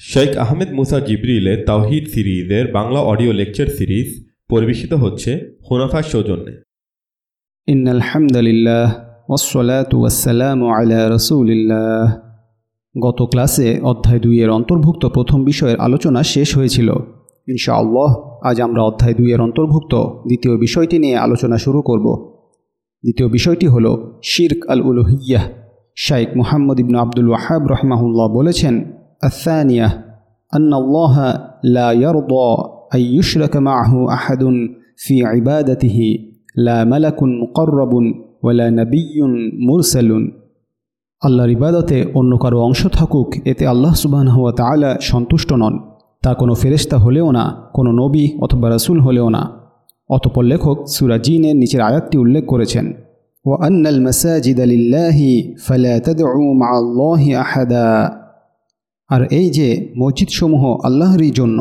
শেখ আহমেদ মুসা জিবরিলে তাওহিদ সিরিজের Bangla audio lecture series পরিবেশিত হচ্ছে হুনাফার সৌজন্যে। আলহামদুলিল্লাহ রসুলিল্লাহ। গত ক্লাসে অধ্যায় দুইয়ের অন্তর্ভুক্ত প্রথম বিষয়ের আলোচনা শেষ হয়েছিল। ইনশাআল্লাহ, আজ আমরা অধ্যায় দুইয়ের অন্তর্ভুক্ত দ্বিতীয় বিষয়টি নিয়ে আলোচনা শুরু করব। দ্বিতীয় বিষয়টি হল শির্ক আল উলুহিয়াহ। শাইক মুহাম্মদ ইবনু আবদুল ওয়াহাব রহমাহুল্লাহ বলেছেন আসানিয়া أن الله لا يرضى أن يشرك معه أحد في عبادته لا ملك مقرب ولا نبي مرسل আল্লাহর ইবাদতে অন্য কারো অংশ থাকুক এতে আল্লাহ সুবাহ হুয়া তাআলা সন্তুষ্ট নন তা কোনো ফেরেশতা হলেও না কোনো নবী অথবা রাসূল হলেও না অতপর লেখক সুরা জিনের নিচের আয়াতটি উল্লেখ করেছেন ও আন্নাল মাসাজিদ লিল্লাহি ফালা তাদউ মা আল্লাহি আহাদা আর এই যে মসজিদসমূহ আল্লাহরই জন্য,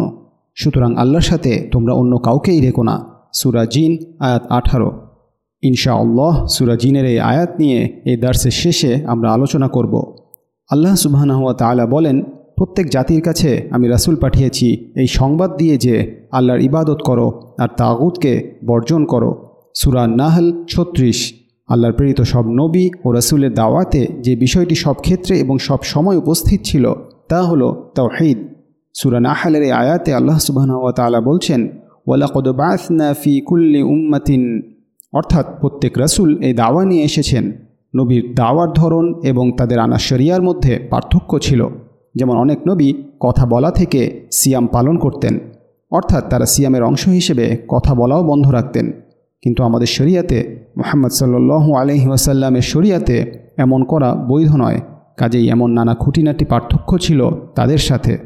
সুতরাং আল্লাহর সাথে তোমরা অন্য কাউকেই রেখো না। সুরা জিন, আয়াত আঠারো। ইনশাআল্লাহ সুরা জিনের এই আয়াত নিয়ে এই দার্সের শেষে আমরা আলোচনা করব। আল্লাহ সুবাহানহুয়া তালা বলেন, প্রত্যেক জাতির কাছে আমি রাসূল পাঠিয়েছি এই সংবাদ দিয়ে যে আল্লাহর ইবাদত করো আর তাগুতকে বর্জন করো। সুরা নাহল ছত্রিশ, আল্লাহর প্রেরিত সব নবী ও রাসূলের দাওয়াতে যে বিষয়টি সব ক্ষেত্রে এবং সব সময় উপস্থিত ছিল তা হলো তাওহিদ সুরা নাহালের এই আয়াতে আল্লাহ সুবাহ তালা বলছেন, ওয়ালাকদ বাসনা ফি কুল্লি উম্মাতিন। অর্থাৎ প্রত্যেক রাসূল এই দাওয়া নিয়ে এসেছেন। নবীর দাওয়ার ধরন এবং তাদের আনা শরিয়ার মধ্যে পার্থক্য ছিল। যেমন অনেক নবী কথা বলা থেকে সিয়াম পালন করতেন। অর্থাৎ তারা সিয়ামের অংশ হিসেবে কথা বলাও বন্ধ রাখতেন। কিন্তু আমাদের শরিয়াতে মোহাম্মদ সাল্লু আলহি ওয়াসাল্লামের শরিয়াতে এমন করা বৈধ নয়। কাজেই এমন নানা খুঁটিনাটি পার্থক্য ছিল তাদের সাথে।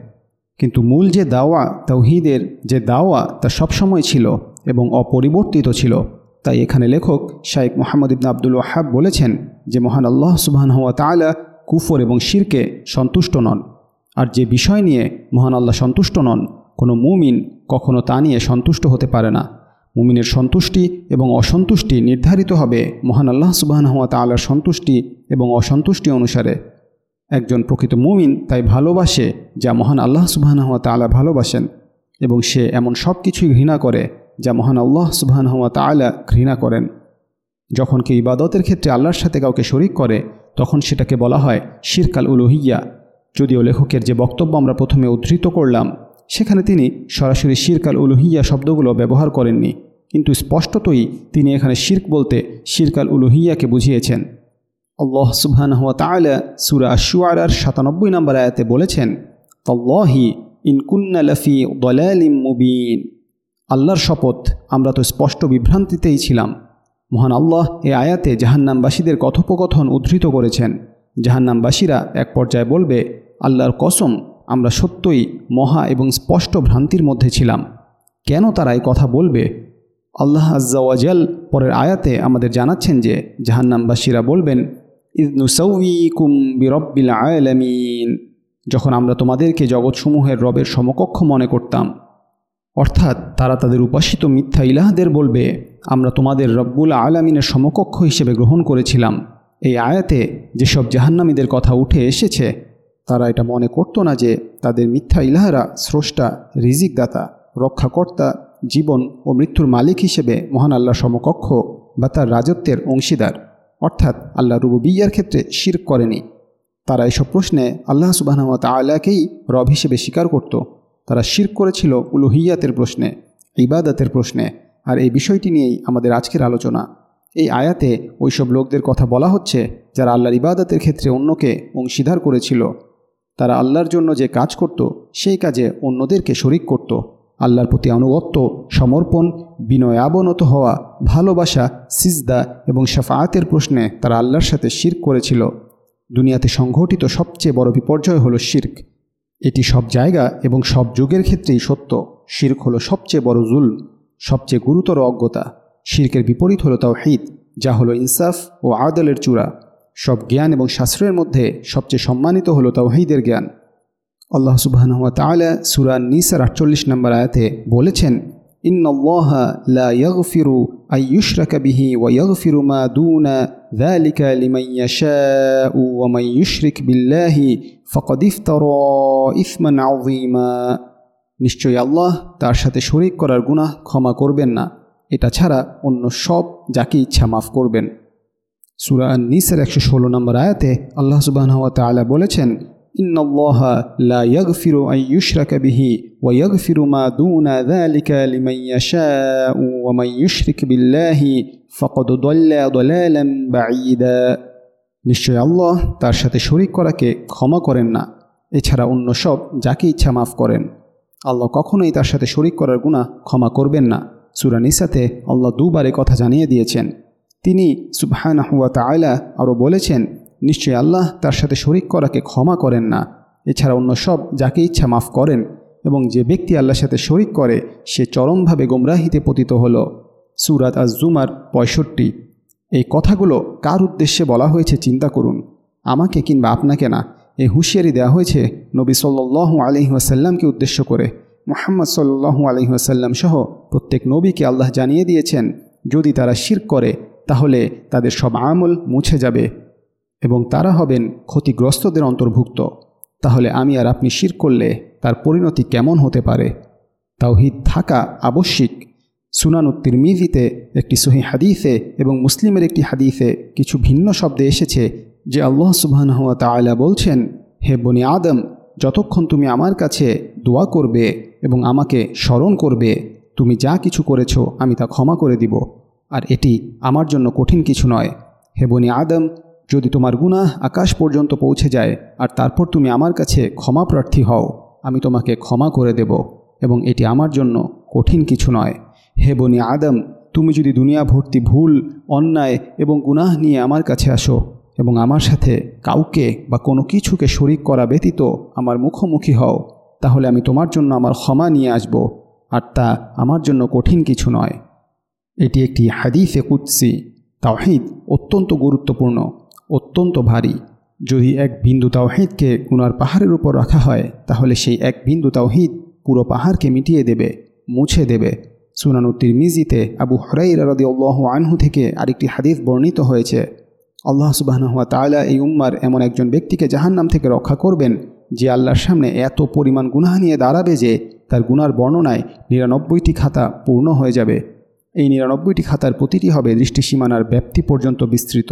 কিন্তু মূল যে দাওয়া তৌহিদের যে দাওয়া তা সবসময় ছিল এবং অপরিবর্তিত ছিল। তাই এখানে লেখক শাইখ মোহাম্মদ ইবনা আব্দুল ওয়াহাব বলেছেন যে, মহান আল্লাহ সুবাহান হওয়া তালা কুফর এবং শিরকে সন্তুষ্ট নন। আর যে বিষয় নিয়ে মহান আল্লাহ সন্তুষ্ট নন, কোনো মুমিন কখনো তা নিয়ে সন্তুষ্ট হতে পারে না। মুমিনের সন্তুষ্টি এবং অসন্তুষ্টি নির্ধারিত হবে মহান আল্লাহ সুবাহান হওয়া তালার সন্তুষ্টি এবং অসন্তুষ্টি অনুসারে। একজন প্রকৃত মুমিন তাই ভালোবাসে যা মহান আল্লাহ সুবাহান হওয়া তালা ভালোবাসেন এবং সে এমন সব কিছুই ঘৃণা করে যা মহান আল্লাহ সুবাহান হওয়া তালা ঘৃণা করেন। যখন কেউ ইবাদতের ক্ষেত্রে আল্লাহর সাথে কাউকে শরিক করে, তখন সেটাকে বলা হয় শিরকাল উলুহিয়া। যদিও লেখকের যে বক্তব্য আমরা প্রথমে উদ্ধৃত করলাম, সেখানে তিনি সরাসরি শিরকাল উলুহিয়া শব্দগুলো ব্যবহার করেননি, কিন্তু স্পষ্টতই তিনি এখানে শির্ক বলতে শিরকাল উলুহিয়াকে বুঝিয়েছেন। আল্লাহ সুবহান হওয়া তালা সুরা আশুয়ারার সাতানব্বই নম্বর আয়াতে বলেছেন তল্লাহি ইনকুন্না লফি দলালিম মুবিন। আল্লাহর শপথ, আমরা তো স্পষ্ট বিভ্রান্তিতেই ছিলাম। মহান আল্লাহ এ আয়াতে জাহান্নামবাসীদের কথোপকথন উদ্ধৃত করেছেন। জাহান্নামবাসীরা এক পর্যায়ে বলবে, আল্লাহর কসম, আমরা সত্যই মহা এবং স্পষ্ট ভ্রান্তির মধ্যে ছিলাম। কেন তারা এই কথা বলবে? আল্লাহ আজ্জাওয়াজাল পরের আয়াতে আমাদের জানাচ্ছেন যে, জাহান্নামবাসীরা বলবেন ইদনুসৌকুম বিরব্বিল আয়ালামিন যখন আমরা তোমাদেরকে জগৎসমূহের রবের সমকক্ষ মনে করতাম। অর্থাৎ তারা তাদের উপাসিত মিথ্যা ইলাহদের বলবে, আমরা তোমাদের রব্বুল আলামিনের সমকক্ষ হিসেবে গ্রহণ করেছিলাম। এই আয়াতে যেসব জাহান্নামীদের কথা উঠে এসেছে, তারা এটা মনে করত না যে তাদের মিথ্যা ইলাহারা স্রষ্টা, রিজিকদাতা, রক্ষাকর্তা, জীবন ও মৃত্যুর মালিক হিসেবে মহান আল্লাহ সমকক্ষ বা তার রাজত্বের অংশীদার। অর্থাৎ আল্লাহ রুবুবিয়ার ক্ষেত্রে শির করেনি। তারা এসব প্রশ্নে আল্লাহ সুবাহ তাল্লাহকেই রব হিসেবে স্বীকার করত। তারা শির করেছিল উলুহিয়াতের প্রশ্নে, ইবাদাতের প্রশ্নে। আর এই বিষয়টি নিয়েই আমাদের আজকের আলোচনা। এই আয়াতে ওইসব লোকদের কথা বলা হচ্ছে যারা আল্লাহর ইবাদতের ক্ষেত্রে অন্যকে অংশীদার করেছিল। তারা আল্লাহর জন্য যে কাজ করত, সেই কাজে অন্যদেরকে শরিক করত। আল্লাহর প্রতি আনুগত্য, সমর্পণ, বিনয়াবনত হওয়া, ভালোবাসা, সিজদা এবং সাফায়াতের প্রশ্নে তারা আল্লাহর সাথে শির্ক করেছিল। দুনিয়াতে সংঘটিত সবচেয়ে বড় বিপর্যয় হলো শির্ক। এটি সব জায়গা এবং সব যুগের ক্ষেত্রেই সত্য। শির্ক হলো সবচেয়ে বড় জুল সবচেয়ে গুরুতর অজ্ঞতা। শির্কের বিপরীত হলো তাওহিদ, যা হলো ইনসাফ ও আদলের চূড়া। সব জ্ঞান এবং শাস্ত্রের মধ্যে সবচেয়ে সম্মানিত হলো তাওহিদের জ্ঞান। আল্লাহ সুবাহ তালা সুরা নিসার আটচল্লিশ নম্বর আয়াতে বলেছেন ইন্নআল্লাহা মা নিশ্চয়ই আল্লাহ তার সাথে শরিক করার গুনাহ ক্ষমা করবেন না। এটা ছাড়া অন্য সব যাকে ইচ্ছা মাফ করবেন। সুরা নিসের একশো ষোলো নম্বর আয়াতে আল্লাহ সুবাহ বলেছেন إن الله لا يغفر أن يشرك به ويغفر ما دون ذلك لمن يشاء ومن يشرك بالله فقد ضل ضلالا بعيدا নিশ্চয় আল্লাহ তার সাথে শরিক করাকে ক্ষমা করেন না এছাড়া অন্য সব যাকে ইচ্ছা মাফ করেন আল্লাহ কখনোই তার সাথে শরিক করার গুণা ক্ষমা করবেন না সুরা নিসাতে আল্লাহ দুবারে কথা জানিয়ে দিয়েছেন তিনি সুবহানাহ ওয়া তাআলা আরও বলেছেন নিশ্চয়ই আল্লাহ তার সাথে শরিক করাকে ক্ষমা করেন না। এছাড়া অন্য সব যাকে ইচ্ছা মাফ করেন এবং যে ব্যক্তি আল্লাহর সাথে শরিক করে, সে চরমভাবে গোমরাহিতে পতিত হল। সুরাত আজ জুমার পঁয়ষট্টি। এই কথাগুলো কার উদ্দেশ্যে বলা হয়েছে চিন্তা করুন। আমাকে কিংবা আপনাকে না, এই হুঁশিয়ারি দেওয়া হয়েছে নবী সাল্লু আলহিহাসাল্লামকে উদ্দেশ্য করে। মোহাম্মদ সাল্লু আলহিহাসাল্লাম সহ প্রত্যেক নবীকে আল্লাহ জানিয়ে দিয়েছেন, যদি তারা শির করে, তাহলে তাদের সব আমল মুছে যাবে। এবং তারা হবেন ক্ষতিগ্রস্তদের অন্তর্ভুক্ত। তাহলে আমি আর আপনি শির করলে তার পরিণতি কেমন হতে পারে? তাওহিদ থাকা আবশ্যিক। সুনানুত্তির মিজিতে একটি সহি হাদিসে এবং মুসলিমের একটি হাদিসে কিছু ভিন্ন শব্দে এসেছে যে আল্লাহ সুবাহ তালা বলছেন, হে বনি আদম, যতক্ষণ তুমি আমার কাছে দোয়া করবে এবং আমাকে স্মরণ করবে, তুমি যা কিছু করেছ আমি তা ক্ষমা করে দিব। আর এটি আমার জন্য কঠিন কিছু নয়। হে বনি আদম যদি তোমার গুনাহ আকাশ পর্যন্ত পৌঁছে যায়, আর তারপর তুমি আমার কাছে ক্ষমা প্রার্থী হও, আমি তোমাকে ক্ষমা করে দেব, এবং এটি আমার জন্য কঠিন কিছু নয়। হে বনি আদম, তুমি যদি দুনিয়া ভর্তি ভুল, অন্যায় এবং গুনাহ নিয়ে আমার কাছে আসো, এবং আমার সাথে কাউকে বা কোনো কিছুকে শরিক করা ব্যতীত আমার মুখোমুখি হও, তাহলে আমি তোমার জন্য আমার ক্ষমা নিয়ে আসব, আর তা আমার জন্য কঠিন কিছু নয়। এটি একটি হাদিফে কুৎসি তাওহিদ অত্যন্ত গুরুত্বপূর্ণ। অত্যন্ত ভারী। যদি এক বিন্দু তাওহিদকে গুনার পাহাড়ের উপর রাখা হয়, তাহলে সেই এক বিন্দু তাওহিদ পুরো পাহাড়কে মিটিয়ে দেবে, মুছে দেবে। সুনানুত্তির মিজিতে আবু হরাই রাদি আল্লাহ আনহু থেকে আরেকটি হাদিস বর্ণিত হয়েছে। আল্লাহ সুবাহনুয়া তালা এই উম্মার এমন একজন ব্যক্তিকে জাহান্নাম থেকে রক্ষা করবেন, যে আল্লাহর সামনে এত পরিমাণ গুনাহ নিয়ে দাঁড়াবে যে তার গুনার বর্ণনায় নিরানব্বইটি খাতা পূর্ণ হয়ে যাবে। এই নিরানব্বইটি খাতার প্রতিটি হবে দৃষ্টিসীমানার ব্যাপ্তি পর্যন্ত বিস্তৃত।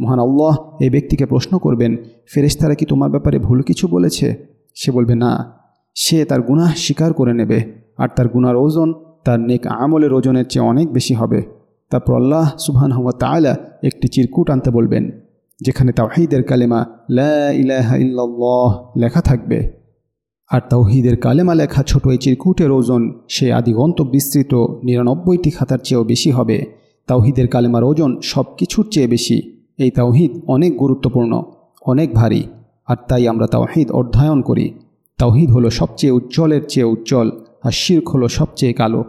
মহান আল্লাহ এই ব্যক্তিকে প্রশ্ন করবেন, ফেরেশতারা কি তোমার ব্যাপারে ভুল কিছু বলেছে? সে বলবে, না, সে তার গুনাহ স্বীকার করে নেবে, আর তার গুনার ওজন তার নেক আমলের ওজনের চেয়ে অনেক বেশি হবে। তারপর আল্লাহ সুবহান হওয়া তালা একটি চিরকুট আনতে বলবেন, যেখানে তাওহিদের কালেমা লা ইলাহা ইল্লাল্লাহ লেখা থাকবে। আর তাওহিদের কালেমা লেখা ছোট এই চিরকুটের ওজন সে আদিগন্ত বিস্তৃত নিরানব্বইটি খাতার চেয়েও বেশি হবে। তাওহিদের কালেমার ওজন সব কিছুর চেয়ে বেশি। এই তাওহিদ অনেক গুরুত্বপূর্ণ অনেক ভারী আর তাই আমরা তাওহিদ অধ্যয়ন করি তাওহিদ হলো সবচেয়ে উজ্জ্বলের চেয়ে উজ্জ্বল আর শির্ক হলো সবচেয়ে কালো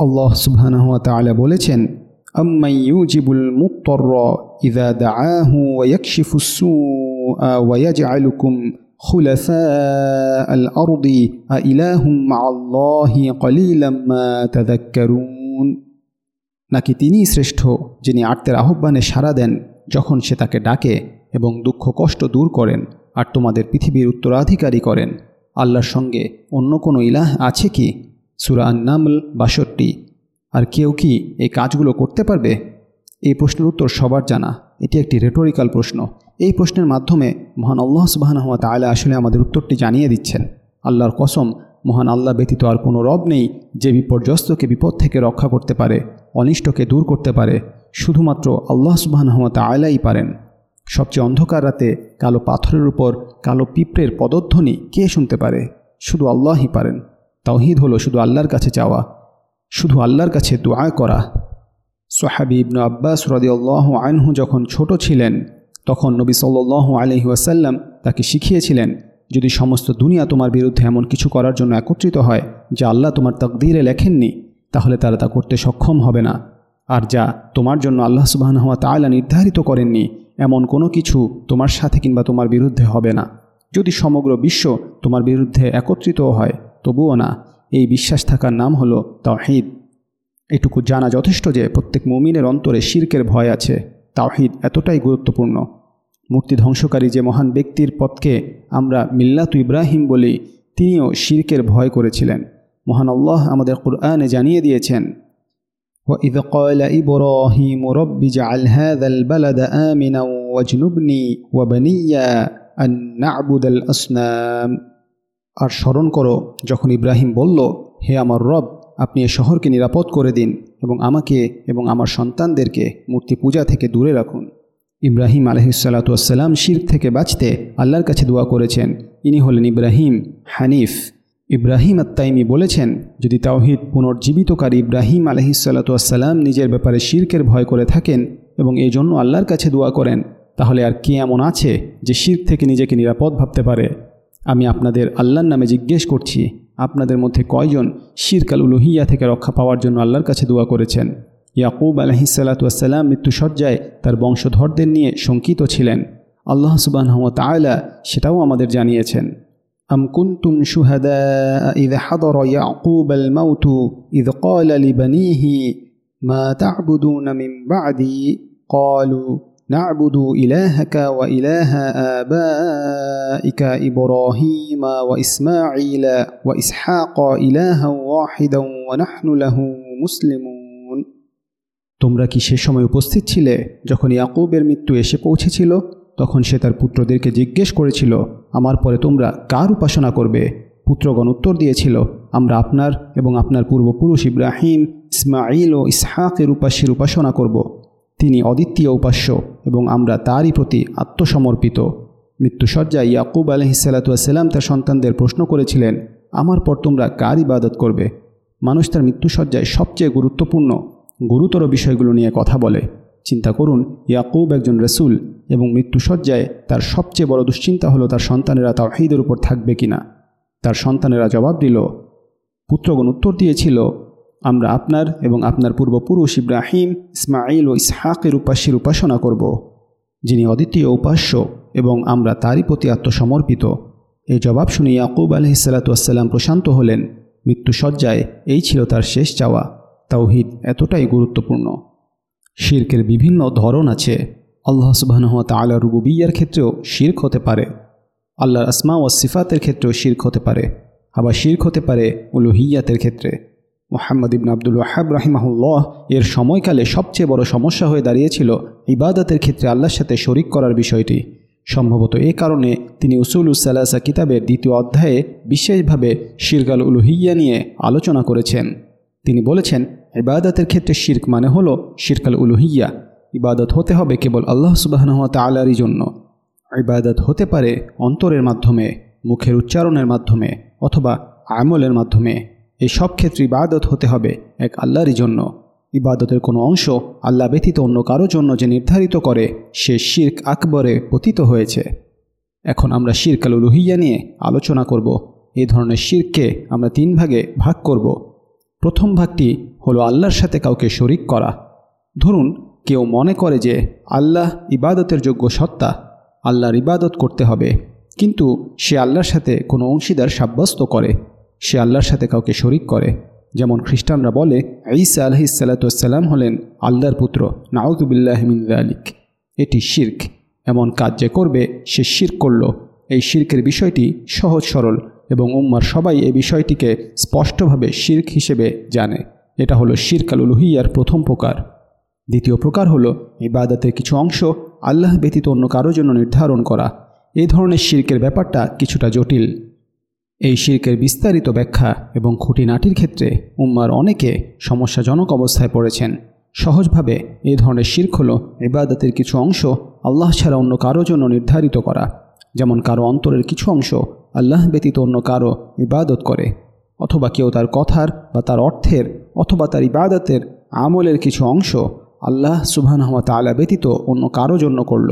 আল্লাহ সুবহানাহুয়া তাআলা বলেছেন أمن يوجب المضطر إذا دعاه ويكشف السوء ويجعلكم خلفاء الأرض أإله مع الله قليلا ما تذكرون নাকি তিনিই শ্রেষ্ঠ যিনি আর্তের আহ্বানে সাড়া দেন যখন সে তাকে ডাকে এবং দুঃখ কষ্ট দূর করেন আর তোমাদের পৃথিবীর উত্তরাধিকারী করেন, আল্লাহর সঙ্গে অন্য কোনো ইলাহ আছে কি? সুরা আন্নামল বাষট্টি। আর কেউ কি এই কাজগুলো করতে পারবে? এই প্রশ্নের উত্তর সবার জানা। এটি একটি রেটোরিক্যাল প্রশ্ন। এই প্রশ্নের মাধ্যমে মহান আল্লাহ সুবাহানহমা তালা আসলে আমাদের উত্তরটি জানিয়ে দিচ্ছেন। আল্লাহর কসম, মহান আল্লাহ ব্যতীত আর কোনো রব নেই যে বিপর্যস্তকে বিপদ থেকে রক্ষা করতে পারে, অনিষ্টকে দূর করতে পারে শুধুমাত্র আল্লাহ সুবাহানহমা আয়লাই পারেন। সবচেয়ে অন্ধকার রাতে কালো পাথরের উপর কালো পিঁপড়ের পদধ্বনি কে শুনতে পারে? শুধু আল্লাহই পারেন। তাওহিদ হলো শুধু আল্লাহর কাছে চাওয়া, শুধু আল্লাহর কাছে দোয়া করা। সোহাবি ইবনু আব্বাস রদিউল্লাহ আনহু যখন ছোট ছিলেন, তখন নবী সাল্লাহ আলহি ওয়াসাল্লাম তাকে শিখিয়েছিলেন, যদি সমস্ত দুনিয়া তোমার বিরুদ্ধে এমন কিছু করার জন্য একত্রিত হয়, যা আল্লাহ তোমার তকদিরে লেখেননি, তাহলে তারা তা করতে সক্ষম হবে না। আর যা তোমার জন্য আল্লাহ সুবাহ হওয়া তালা নির্ধারিত করেননি, এমন কোনো কিছু তোমার সাথে কিংবা তোমার বিরুদ্ধে হবে না। যদি সমগ্র বিশ্ব তোমার বিরুদ্ধে একত্রিত হয়, তবুও না। এই বিশ্বাস থাকার নাম হলো তাহিদ এটুকু জানা যথেষ্ট যে প্রত্যেক মুমিনের অন্তরে শির্কের ভয় আছে। তাওহিদ এতটাই গুরুত্বপূর্ণ। মূর্তি ধ্বংসকারী যে মহান ব্যক্তির পথকে আমরা মিল্লাত ইব্রাহিম বলি, তিনিও শির্কের ভয় করেছিলেন। মহান আল্লাহ আমাদের কুরআনে জানিয়ে দিয়েছেন وإذ قال إبراهيم رب اجعل هذا البلد آمنا واجنبني وبني أن نعبد الأصنام আর স্মরণ করো যখন ইব্রাহিম বলল হে আমার রব আপনি এ শহরকে নিরাপদ করে দিন এবং আমাকে এবং আমার সন্তানদেরকে মূর্তি পূজা থেকে দূরে রাখুন ইব্রাহিম আলহিসাল্লাতুয়াসাল্লাম শির থেকে বাঁচতে আল্লাহর কাছে দোয়া করেছেন ইনি হলেন ইব্রাহিম হানিফ ইব্রাহিম আত্মাইমি বলেছেন, যদি তাওহিদ পুনর্জীবিতকারী ইব্রাহিম আলহিসাল্লাতুয়াসাল্লাম নিজের ব্যাপারে শির্কের ভয় করে থাকেন এবং এই জন্য আল্লাহর কাছে দোয়া করেন, তাহলে আর কে এমন আছে যে শির থেকে নিজেকে নিরাপদ ভাবতে পারে? আমি আপনাদের আল্লাহর নামে জিজ্ঞেস করছি, আপনাদের মধ্যে কয়জন শিরকাল উলুহিয়া থেকে রক্ষা পাওয়ার জন্য আল্লাহর কাছে দোয়া করেছেন? ইয়াকুব আলহিসাল্লাতুয়াসাল্লাম মৃত্যুসজ্জায় তার বংশধরদের নিয়ে শঙ্কিত ছিলেন। আল্লাহ সুবাহ তায়লা সেটাও আমাদের জানিয়েছেন। أم كنتم شهداء إذ حضر يعقوب الموت إذ قال لبنيه ما تعبدون من بعدي قالوا نعبد إلهك وإله آبائك إبراهيم وإسماعيل وإسحاق إلها واحدا ونحن له مسلمون তোমরা কি সে সময় উপস্থিত ছিলে যখন ইয়াকুবের মৃত্যু এসে পৌঁছেছিল তখন সে তার পুত্রদেরকে জিজ্ঞেস করেছিল, আমার পরে তোমরা কার উপাসনা করবে? পুত্রগণ উত্তর দিয়েছিল, আমরা আপনার এবং আপনার পূর্বপুরুষ ইব্রাহিম ইসমাইল ও ইসহাকের উপাস্যের উপাসনা করব। তিনি অদ্বিতীয় উপাস্য এবং আমরা তারই প্রতি আত্মসমর্পিত। মৃত্যুসজ্জায় ইয়াকুব আলহিসাল্লাতুয়াসাল্লাম তার সন্তানদের প্রশ্ন করেছিলেন, আমার পর তোমরা কার ইবাদত করবে? মানুষ তার মৃত্যুসজ্জায় সবচেয়ে গুরুত্বপূর্ণ, গুরুতর বিষয়গুলো নিয়ে কথা বলে। চিন্তা করুন, ইয়াকুব একজন রসুল এবং মৃত্যুসজ্জায় তার সবচেয়ে বড় দুশ্চিন্তা হলো তার সন্তানেরা তাওহিদের উপর থাকবে কিনা। তার সন্তানেরা জবাব দিল, পুত্রগণ উত্তর দিয়েছিল, আমরা আপনার এবং আপনার পূর্বপুরুষ ইব্রাহিম ইসমাইল ও ইসহাকের উপাস্যের উপাসনা করব, যিনি অদ্বিতীয় উপাস্য এবং আমরা তারই প্রতি আত্মসমর্পিত। এই জবাব শুনে ইয়াকুব আলহিসাল্লাতুয়াসাল্লাম প্রশান্ত হলেন। মৃত্যুসজ্জায় এই ছিল তার শেষ চাওয়া। তাওহিদ এতটাই গুরুত্বপূর্ণ। শির্কের বিভিন্ন ধরন আছে। আল্লাহ সুবাহন তালা রুবুবিয়ার ক্ষেত্রেও শির্ক হতে পারে। আল্লাহর আসমা ও সিফাতের ক্ষেত্রেও শির্ক হতে পারে। আবার শির্ক হতে পারে উলুহিয়াতের ক্ষেত্রে। মোহাম্মদ ইবন আব্দুল ওয়াহাব রাহিমাহুল্লাহ এর সময়কালে সবচেয়ে বড় সমস্যা হয়ে দাঁড়িয়েছিল ইবাদতের ক্ষেত্রে আল্লাহর সাথে শরিক করার বিষয়টি। সম্ভবত এ কারণে তিনি উসুল উসালাসা কিতাবের দ্বিতীয় অধ্যায়ে বিশেষভাবে শিরগাল উলুহিয়া নিয়ে আলোচনা করেছেন। তিনি বলেছেন, ইবাদতের ক্ষেত্রে শির্ক মানে হলো শিরকাল উলুহিয়া। ইবাদত হতে হবে কেবল আল্লাহ সুবাহনহ তালারই জন্য। ইবাদত হতে পারে অন্তরের মাধ্যমে, মুখের উচ্চারণের মাধ্যমে অথবা আমলের মাধ্যমে। এই সব ক্ষেত্রে ইবাদত হতে হবে এক আল্লাহরই জন্য। ইবাদতের কোনো অংশ আল্লাহ ব্যতীত অন্য কারও জন্য যে নির্ধারিত করে, সে শির্ক আকবরে পতিত হয়েছে। এখন আমরা শিরকাল উলুহিয়া নিয়ে আলোচনা করব। এই ধরনের শিরকে আমরা তিন ভাগে ভাগ করব। প্রথম ভাগটি হলো আল্লাহর সাথে কাউকে শরিক করা। ধরুন, কেউ মনে করে যে আল্লাহ ইবাদতের যোগ্য সত্তা, আল্লাহর ইবাদত করতে হবে, কিন্তু সে আল্লাহর সাথে কোনো অংশীদার সাব্যস্ত করে, সে আল্লাহর সাথে কাউকে শরিক করে। যেমন খ্রিস্টানরা বলে, ঈসা আলহিসাল্লাতুসাল্লাম হলেন আল্লাহর পুত্র নাউজুবিল্লাহমিন আলিক এটি শির্ক, এমন কাজ যে করবে সে শির্ক করল। এই শির্কের বিষয়টি সহজ সরল এবং উম্মার সবাই এই বিষয়টিকে স্পষ্টভাবে শির্ক হিসেবে জানে। এটা হলো শিরকাল উলুহিয়ার প্রথম প্রকার। দ্বিতীয় প্রকার হলো ইবাদতের কিছু অংশ আল্লাহ ব্যতীত অন্য কারোর জন্য নির্ধারণ করা। এই ধরনের শির্কের ব্যাপারটা কিছুটা জটিল। এই শির্কের বিস্তারিত ব্যাখ্যা এবং খুঁটিনাটির ক্ষেত্রে উম্মার অনেকে সমস্যাজনক অবস্থায় পড়েছেন। সহজভাবে এই ধরনের শির্ক হল ইবাদতের কিছু অংশ আল্লাহ ছাড়া অন্য কারোর জন্য নির্ধারিত করা। যেমন কারও অন্তরের কিছু অংশ আল্লাহ ব্যতীত অন্য কারও ইবাদত করে, অথবা কেউ তার কথার বা তার অর্থের অথবা তার ইবাদতের আমলের কিছু অংশ আল্লাহ সুবাহ তালা ব্যতীত অন্য কারও জন্য করল।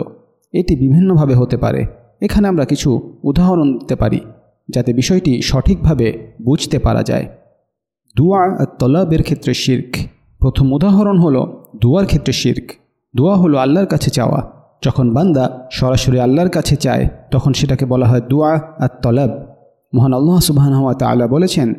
এটি বিভিন্নভাবে হতে পারে। এখানে আমরা কিছু উদাহরণ দিতে পারি, যাতে বিষয়টি সঠিকভাবে বুঝতে পারা যায়। দুয়া তলাবের ক্ষেত্রে শির্ক। প্রথম উদাহরণ হলো, দুয়ার ক্ষেত্রে শির্ক। দোয়া হলো আল্লাহর কাছে চাওয়া। যখন বান্দা সরাসরি আল্লাহর কাছে চায়, তখন সেটাকে বলা হয় দুয়া আর তলাব মহান আল্লাহ সুবাহান হওয়া তালা বলেছেন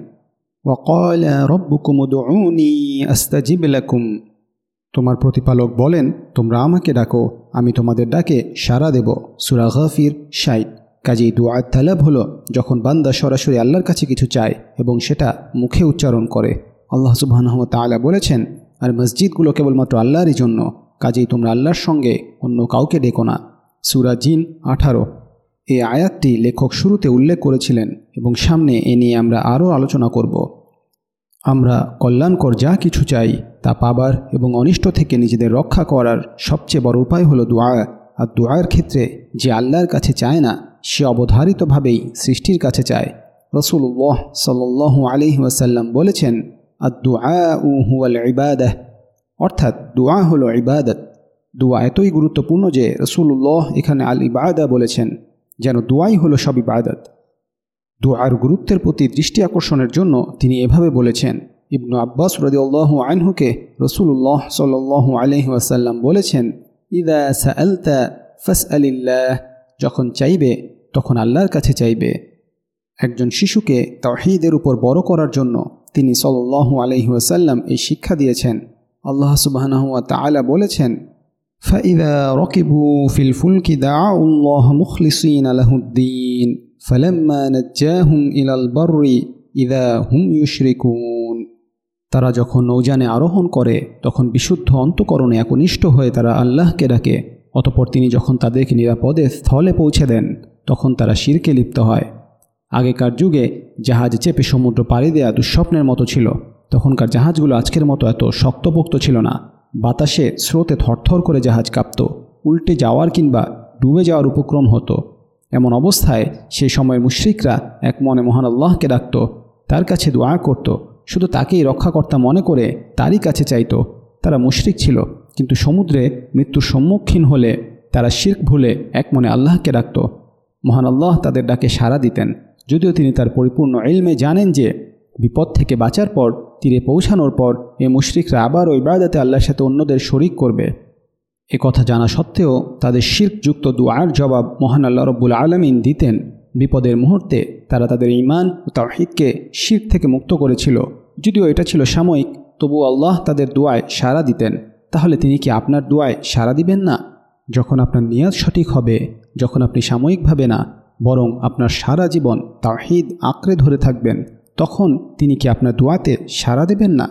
তোমার প্রতিপালক বলেন, তোমরা আমাকে ডাকো, আমি তোমাদের ডাকে সাড়া দেব। সুরা গাফির সাইট কাজেই দোয়ার তালাব হলো যখন বান্দা সরাসরি আল্লাহর কাছে কিছু চায় এবং সেটা মুখে উচ্চারণ করে। আল্লাহ সুবাহ তালা বলেছেন, আর মসজিদগুলো কেবলমাত্র আল্লাহরই জন্য কাজেই তোমরা আল্লাহর সঙ্গে অন্য কাউকে ডেকো না। সুরা জিন আঠারো। এই আয়াতটি লেখক শুরুতে উল্লেখ করেছিলেন এবং সামনে এ নিয়ে আমরা আরও আলোচনা করব। আমরা কল্যাণকর যা কিছু চাই তা পাবার এবং অনিষ্ট থেকে নিজেদের রক্ষা করার সবচেয়ে বড় উপায় হলো দোয়া। আর দোয়ার ক্ষেত্রে যে আল্লাহর কাছে চায় না, সে অবধারিতভাবেই সৃষ্টির কাছে চায়। রসুল্লাহ সাল্লাহ আলহি ওয়াসাল্লাম বলেছেন আর দোয়া উ হুয়াল ইবাদাহ অর্থাৎ দোয়া হলো ইবাদত। দোয়া এতই গুরুত্বপূর্ণ যে রসুল্লাহ এখানে আল ইবাদা বলেছেন, যেন দোয়াই হলো সব ইবাদত। দোয়ার গুরুত্বের প্রতি দৃষ্টি আকর্ষণের জন্য তিনি এভাবে বলেছেন, ইবনু আব্বাস রদিউল্লাহ আনহুকে রসুল্লাহ সাল্লাহ আলহি আসাল্লাম বলেছেন যখন চাইবে, তখন আল্লাহর কাছে চাইবে। একজন শিশুকে তাহিদের উপর বড় করার জন্য তিনি সাল্লাহ আলহি এই শিক্ষা দিয়েছেন। আল্লাহ সুবাহ বলেছেন রকিবু আলাহুদ্দিন ইলাল হুম তারা যখন নৌজানে আরোহণ করে, তখন বিশুদ্ধ অন্তকরণে একনিষ্ঠ হয়ে তারা আল্লাহকে ডাকে। অতপর তিনি যখন তাদেরকে নিরাপদে স্থলে পৌঁছে দেন, তখন তারা শিরকে লিপ্ত হয়। আগেকার যুগে জাহাজ চেপে সমুদ্র পাড়ি দেয়া দুঃস্বপ্নের মতো ছিল। তখনকার জাহাজগুলো আজকের মতো এত শক্তপোক্ত ছিল না। বাতাসে স্রোতে থরথর করে জাহাজ কাঁপত। উল্টে যাওয়ার কিংবা ডুবে যাওয়ার উপক্রম হতো। এমন অবস্থায় সেই সময়ের মুশ্রিকরা এক মনে মহান আল্লাহকে ডাকত, তার কাছে দোয়া করত। শুধু তাকেই রক্ষাকর্তা মনে করে তারই কাছে চাইত। তারা মুশরিক ছিল, কিন্তু সমুদ্রে মৃত্যুর সম্মুখীন হলে তারা শির্ক ভুলে এক মনে আল্লাহকে ডাকত। মহান আল্লাহ তাদের ডাকে সাড়া দিতেন। যদিও তিনি তার পরিপূর্ণ এলমে জানেন যে বিপদ থেকে বাঁচার পর, তীরে পৌঁছানোর পর এ মুশরিকরা আবারও ইবাদতে আল্লাহর সাথে অন্যদের শরিক করবে। এ কথা জানা সত্ত্বেও তাদের শির্কযুক্ত দুয়ার জবাব মহান আল্লাহ রব্বুল আলমিন দিতেন। বিপদের মুহূর্তে তারা তাদের ইমান ও তাহিদকে শির থেকে মুক্ত করেছিল। যদিও এটা ছিল সাময়িক তবু আল্লাহ তাদের দোয়ায় সাড়া দিতেন। তাহলে তিনি কি আপনার দোয়ায় সাড়া দিবেন না? যখন আপনার নিয়াজ সঠিক হবে, যখন আপনি সাময়িকভাবে না, বরং আপনার সারা জীবন তাহিদ আঁকড়ে ধরে থাকবেন। তখন তিনি কি আপনার দোয়াতে সাড়া দেবেন না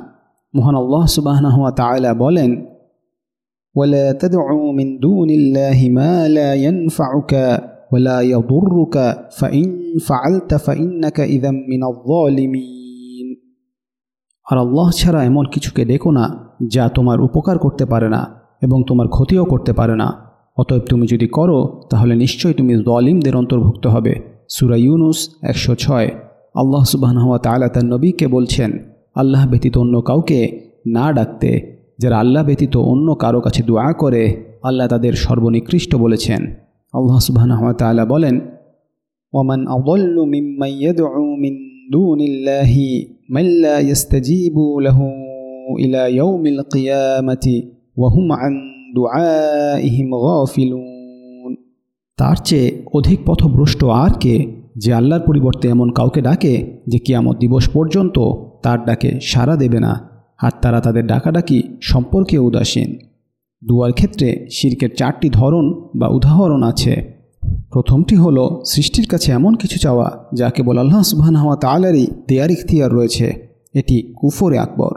মহান আল্লাহ সুবাহ তালা বলেন ولا تدع من دون الله ما لا ينفعك ولا يضرك فإن فعلت فإنك إذا من الظالمين আর আল্লাহ ছাড়া এমন কিছুকে দেখো না যা তোমার উপকার করতে পারে না এবং তোমার ক্ষতিও করতে পারে না অতএব তুমি যদি করো তাহলে নিশ্চয়ই তুমি দলিমদের অন্তর্ভুক্ত হবে সুরা ইউনুস একশো ছয় আল্লাহ সুবাহনহাত তালা তার নবীকে বলছেন আল্লাহ ব্যতীত অন্য কাউকে না ডাকতে যারা আল্লাহ ব্যতীত অন্য কারো কাছে দোয়া করে আল্লাহ তাদের সর্বনিকৃষ্ট বলেছেন আল্লাহ সুবাহনহাত তালা বলেন ওমান أضل ممن يدعو من دون الله من لا يستجيب له إلى يوم القيامة وهم عن دعائهم غافلون তার চেয়ে অধিক পথভ্রষ্ট আর কে যে আল্লাহর পরিবর্তে এমন কাউকে ডাকে যে কিয়ামত দিবস পর্যন্ত তার ডাকে সাড়া দেবে না, আর তারা তাদের ডাকাডাকি সম্পর্কে উদাসীন। দুয়ার ক্ষেত্রে শির্কের চারটি ধরন বা উদাহরণ আছে। প্রথমটি হলো, সৃষ্টির কাছে এমন কিছু চাওয়া যা কেবল আল্লাহ সুবহান হওয়া তালারই দেয়ার ইখতিয়ার রয়েছে, এটি কুফরে আকবর।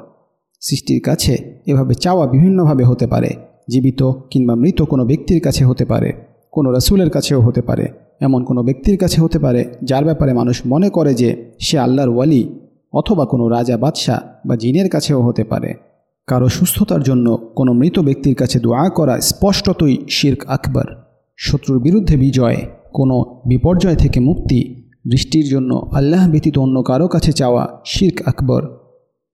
সৃষ্টির কাছে এভাবে চাওয়া বিভিন্নভাবে হতে পারে, জীবিত কিংবা মৃত কোনো ব্যক্তির কাছে হতে পারে। কোনো রসুলের কাছেও হতে পারে, এমন কোনো ব্যক্তির কাছে হতে পারে, যার ব্যাপারে মানুষ মনে করে যে সে আল্লাহর ওয়ালি অথবা কোনো রাজা, বাদশাহ বা জিনের কাছেও হতে পারে। কারও সুস্থতার জন্য কোনো মৃত ব্যক্তির কাছে দোয়া করা স্পষ্টতই শির্ক আকবর। শত্রুর বিরুদ্ধে বিজয়, কোনো বিপর্যয় থেকে মুক্তি বৃষ্টির জন্য আল্লাহ ব্যতীত অন্য কারও কাছে চাওয়া শির্ক আকবর।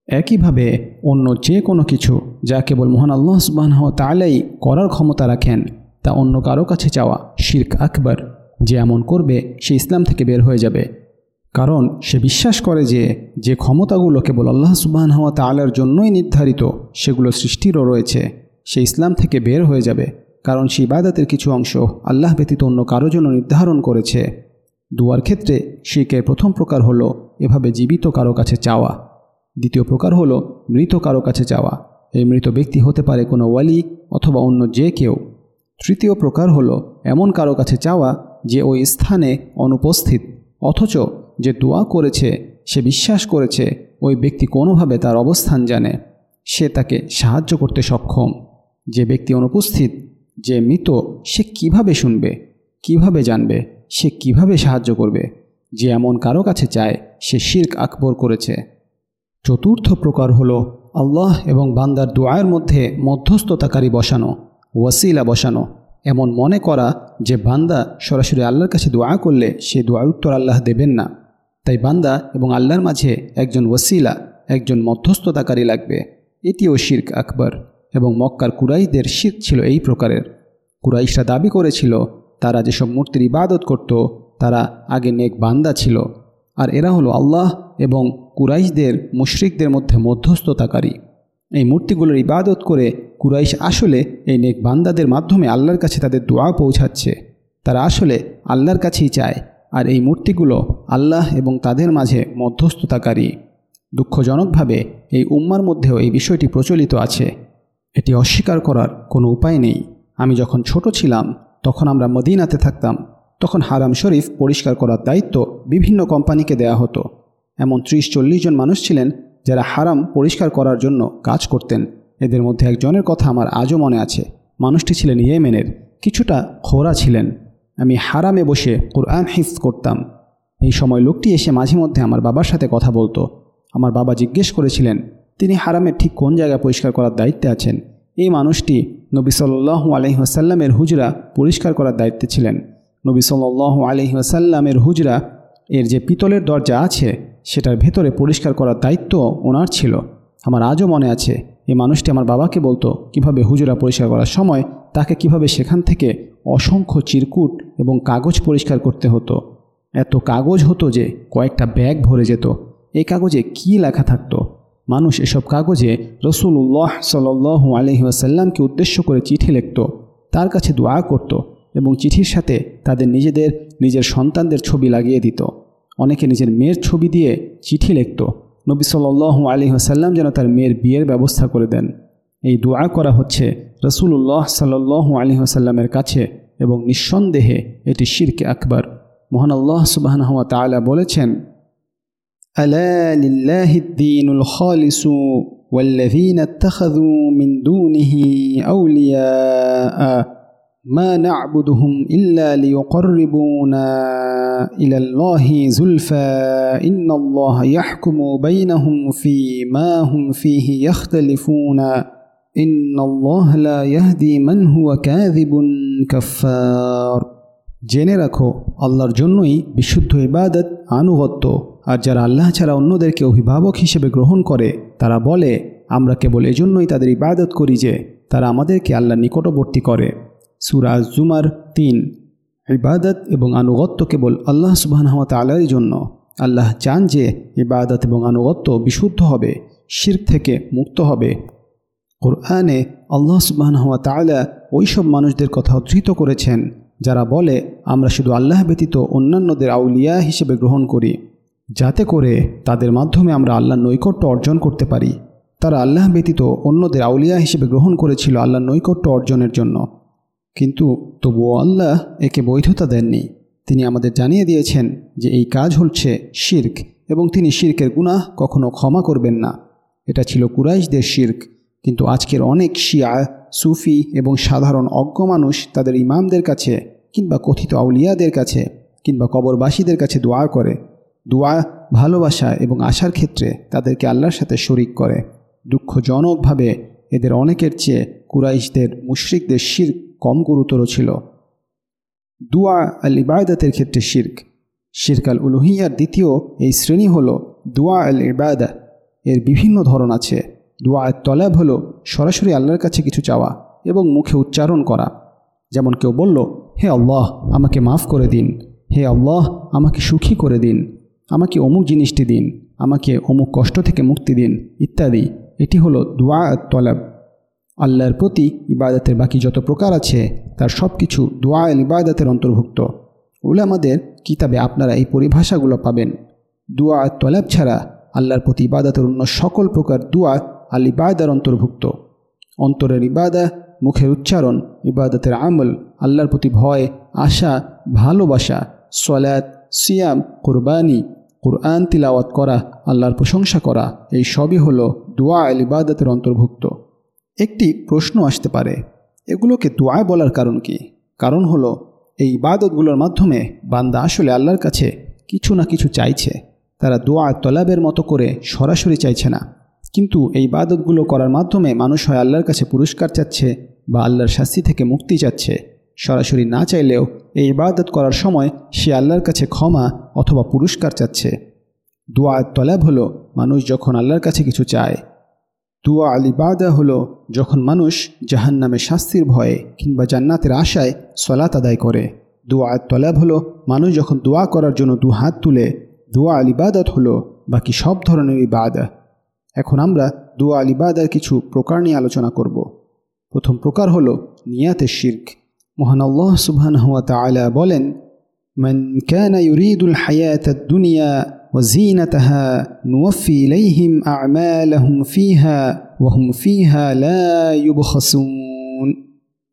একইভাবে অন্য যে কোনো কিছু যা কেবল মহান আল্লাহ সুবাহ তালাই করার ক্ষমতা রাখেন তা অন্য কারও কাছে চাওয়া শির্ক আকবর। যে এমন করবে, সে ইসলাম থেকে বের হয়ে যাবে। কারণ সে বিশ্বাস করে যে যে ক্ষমতাগুলো কেবল আল্লাহ সুবাহ হওয়া তালার জন্যই নির্ধারিত, সেগুলো সৃষ্টিরও রয়েছে। সে ইসলাম থেকে বের হয়ে যাবে। কারণ সে ইবাদতের কিছু অংশ আল্লাহ ব্যতীত অন্য কারও জন্য নির্ধারণ করেছে। দুয়ার ক্ষেত্রে শির্কের প্রথম প্রকার হলো এভাবে জীবিত কারও কাছে চাওয়া। দ্বিতীয় প্রকার হলো মৃত কারও কাছে চাওয়া। এই মৃত ব্যক্তি হতে পারে কোনো ওয়ালি অথবা অন্য যে কেউ। তৃতীয় প্রকার হল, এমন কারও কাছে চাওয়া যে ওই স্থানে অনুপস্থিত, অথচ যে দোয়া করেছে, সে বিশ্বাস করেছে, ওই ব্যক্তি কোনোভাবে তার অবস্থান জানে। সে তাকে সাহায্য করতে সক্ষম। যে ব্যক্তি অনুপস্থিত, যে মৃত, সে কীভাবে শুনবে, কীভাবে জানবে, সে কীভাবে সাহায্য করবে? যে এমন কারও কাছে চায়, সে শির্ক আকবর করেছে। চতুর্থ প্রকার হল, আল্লাহ এবং বান্দার দোয়ায়ের মধ্যে মধ্যস্থতাকারী বসানো। ওয়াসিলা বসানো। এমন মনে করা যে বান্দা সরাসরি আল্লাহর কাছে দোয়া করলে সে দোয়ার উত্তর আল্লাহ দেবেন না। তাই বান্দা এবং আল্লাহর মাঝে একজন ওয়াসিলা, একজন মধ্যস্থতাকারী লাগবে। এটিও শির্ক আকবর এবং মক্কার কুরাইশদের শির্ক ছিল এই প্রকারের। কুরাইশরা দাবি করেছিল, তারা যেসব মূর্তির ইবাদত করত, তারা আগে নেক বান্দা ছিল। আর এরা হলো আল্লাহ এবং কুরাইশদের মুশরিকদের মধ্যে মধ্যস্থতাকারী। এই মূর্তিগুলোর ইবাদত করে কুরাইশ আসলে এই নেক বান্দাদের মাধ্যমে আল্লাহর কাছে তাদের দোয়া পৌঁছাচ্ছে। তারা আসলে আল্লাহর কাছেই চায়, আর এই মূর্তিগুলো আল্লাহ এবং তাদের মাঝে মধ্যস্থতাকারী। দুঃখজনকভাবে এই উম্মার মধ্যেও এই বিষয়টি প্রচলিত আছে। এটি অস্বীকার করার কোনো উপায় নেই। আমি যখন ছোট ছিলাম, তখন আমরা মদিনাতে থাকতাম। তখন হারাম শরীফ পরিষ্কার করার দায়িত্ব বিভিন্ন কোম্পানিকে দেয়া হতো। এমন ত্রিশ চল্লিশ জন মানুষ ছিলেন যারা হারাম পরিষ্কার করার জন্য কাজ করতেন। এদের মধ্যে একজনের কথা আমার আজও মনে আছে। মানুষটি ছিলেন ইয়েমেনের, কিছুটা খোরা ছিলেন। আমি হারামে বসে কোরআন হিফ করতাম। এই সময় লোকটি এসে মাঝে মধ্যে আমার বাবার সাথে কথা বলতো। আমার বাবা জিজ্ঞেস করেছিলেন, তিনি হারামের ঠিক কোন জায়গা পরিষ্কার করার দায়িত্বে আছেন? এই মানুষটি নবী সাল্লু আলহিহাসাল্লামের হুজরা পরিষ্কার করার দায়িত্বে ছিলেন। নবী সাল্লু আলহিহাসাল্লামের হুজরা এর যে পিতলের দরজা আছে, সেটার ভেতরে পরিষ্কার করার দায়িত্ব ওনার ছিল। আমার আজও মনে আছে এই মানুষটি আমার বাবাকে বলতো কীভাবে হুজুরা পরিষ্কার করার সময় তাকে কীভাবে সেখান থেকে অসংখ্য চিরকুট এবং কাগজ পরিষ্কার করতে হতো। এত কাগজ হতো যে কয়েকটা ব্যাগ ভরে যেত। এই কাগজে কি লেখা থাকতো? মানুষ এসব কাগজে রসুল্লাহ সাল আলহিহাসাল্লামকে উদ্দেশ্য করে চিঠি লিখত, তার কাছে দোয়া করত এবং চিঠির সাথে তাদের নিজেদের, নিজের সন্তানদের ছবি লাগিয়ে দিত। অনেকে নিজের মেয়ের ছবি দিয়ে চিঠি লিখত। নবী সাল্লু আলী আসাল্লাম যেন তার মেয়ের বিয়ের ব্যবস্থা করে দেন এই দোয়া করা হচ্ছে রসুল্লাহ সাল্লু আলী আসাল্লামের কাছে এবং নিঃসন্দেহে এটি শিরকে আকবর মহান আল্লাহ সুবাহ তালা বলেছেন ألا لله الدين الخالص والذين اتخذوا من دونه أولياء ما نعبدهم إلا ليقربونا إلى الله زلفى إن الله يحكم بينهم فيما هم فيه يختلفون إن الله لا يهدي من هو كاذب كفار জেনে রাখো আল্লাহর জন্যই বিশুদ্ধ ইবাদত আনুগত্য আর যারা আল্লাহ ছাড়া অন্যদেরকে অভিভাবক হিসেবে গ্রহণ করে তারা বলে আমরা কেবল এজন্যই তাদের ইবাদত করি যে তারা আমাদেরকে আল্লাহ নিকটবর্তী করে সুরাজ জুমার তিন। ইবাদত এবং আনুগত্য কেবল আল্লাহ সুবাহত আল্লাহরই জন্য। আল্লাহ চান যে ইবাদত এবং আনুগত্য বিশুদ্ধ হবে শির থেকে মুক্ত হবে। কোরআনে আল্লাহ সুবাহ তালা ওইসব মানুষদের কথা উদ্ধৃত করেছেন, যারা বলে, আমরা শুধু আল্লাহ ব্যতীত অন্যান্যদের আউলিয়া হিসেবে গ্রহণ করি। যাতে করে তাদের মাধ্যমে আমরা আল্লাহ নৈকট্য অর্জন করতে পারি। তারা আল্লাহ ব্যতীত অন্যদের আউলিয়া হিসেবে গ্রহণ করেছিল আল্লাহ নৈকট্য অর্জনের জন্য। কিন্তু তবুও আল্লাহ একে বৈধতা দেননি। তিনি আমাদের জানিয়ে দিয়েছেন যে এই কাজ হচ্ছে শির্ক এবং তিনি শির্কের গুনাহ কখনো ক্ষমা করবেন না। এটা ছিল কুরাইশদের শির্ক, কিন্তু আজকের অনেক শিয়া, সুফি এবং সাধারণ অজ্ঞ মানুষ তাদের ইমামদের কাছে কিংবা কথিত আউলিয়াদের কাছে কিংবা কবরবাসীদের কাছে দোয়া করে। দোয়া, ভালোবাসা এবং আশার ক্ষেত্রে তাদেরকে আল্লাহর সাথে শরিক করে। দুঃখজনকভাবে এদের অনেকের চেয়ে কুরাইশদের মুশ্রিকদের শির কম গুরুতর ছিল। দুয়া আল ইবায়দাতের ক্ষেত্রে শির্ক। শির্ক আল উলুহিয়ার দ্বিতীয় এই শ্রেণি হল দুয়া আল ইবায়দা এর বিভিন্ন ধরন আছে। দোয়া তলাব হলো সরাসরি আল্লাহর কাছে কিছু চাওয়া এবং মুখে উচ্চারণ করা। যেমন কেউ বলল, হে আল্লাহ, আমাকে মাফ করে দিন। হে আল্লাহ, আমাকে সুখী করে দিন। আমাকে অমুক জিনিসটি দিন। আমাকে অমুক কষ্ট থেকে মুক্তি দিন। ইত্যাদি। এটি হলো দোয়া তলাব আল্লাহর প্রতি ইবাদতের বাকি যত প্রকার আছে, তার সব কিছু দোয়া ইবাদতের অন্তর্ভুক্ত। আমাদের কিতাবে আপনারা এই পরিভাষাগুলো পাবেন। দোয়া তলাব ছাড়া আল্লাহর প্রতি ইবাদতের অন্য সকল প্রকার দুয়া আল ইবাদার অন্তর্ভুক্ত। অন্তরের ইবাদা, মুখের উচ্চারণ, ইবাদতের আমল, আল্লাহর প্রতি ভয়, আশা, ভালোবাসা সলাত সিয়াম, কুরবানি, কুরআন তিলাওয়াত করা, আল্লাহর প্রশংসা করা, এই সবই হলো দোয়া আল ইবাদতের অন্তর্ভুক্ত। একটি প্রশ্ন আসতে পারে। এগুলোকে দোয়া বলার কারণ কি? কারণ হলো, এই ইবাদতগুলোর মাধ্যমে বান্দা আসলে আল্লাহর কাছে কিছু না কিছু চাইছে। তারা দোয়া তলাবের মতো করে সরাসরি চাইছে না। কিন্তু এই ইবাদতগুলো করার মাধ্যমে মানুষ হয় আল্লাহর কাছে পুরস্কার চাচ্ছে বা আল্লাহর শাস্তি থেকে মুক্তি চাচ্ছে। সরাসরি না চাইলেও এই ইবাদত করার সময় সে আল্লাহর কাছে ক্ষমা অথবা পুরস্কার চাচ্ছে। দোয়া তলাব হলো, মানুষ যখন আল্লাহর কাছে কিছু চায় দুয়া আল ইবাদা হলো যখন মানুষ জাহান নামে শাস্তির ভয়ে কিংবা জান্নাতের আশায় সলাত আদায় করে দোয়া তলাব হলো মানুষ যখন দোয়া করার জন্য দু হাত তুলে দোয়া আল ইবাদত হলো বাকি সব ধরনের ইবাদা এখন আমরা দোয়া আল ইবাদার কিছু প্রকার নিয়ে আলোচনা করব প্রথম প্রকার হলো নিয়াতে শির্ক মহান আল্লাহ সুবহান হুয়া তাআলা বলেন من كان يريد الحياة الدنيا وزينتها نوفي إليهم أعمالهم فيها وهم فيها لا يبخسون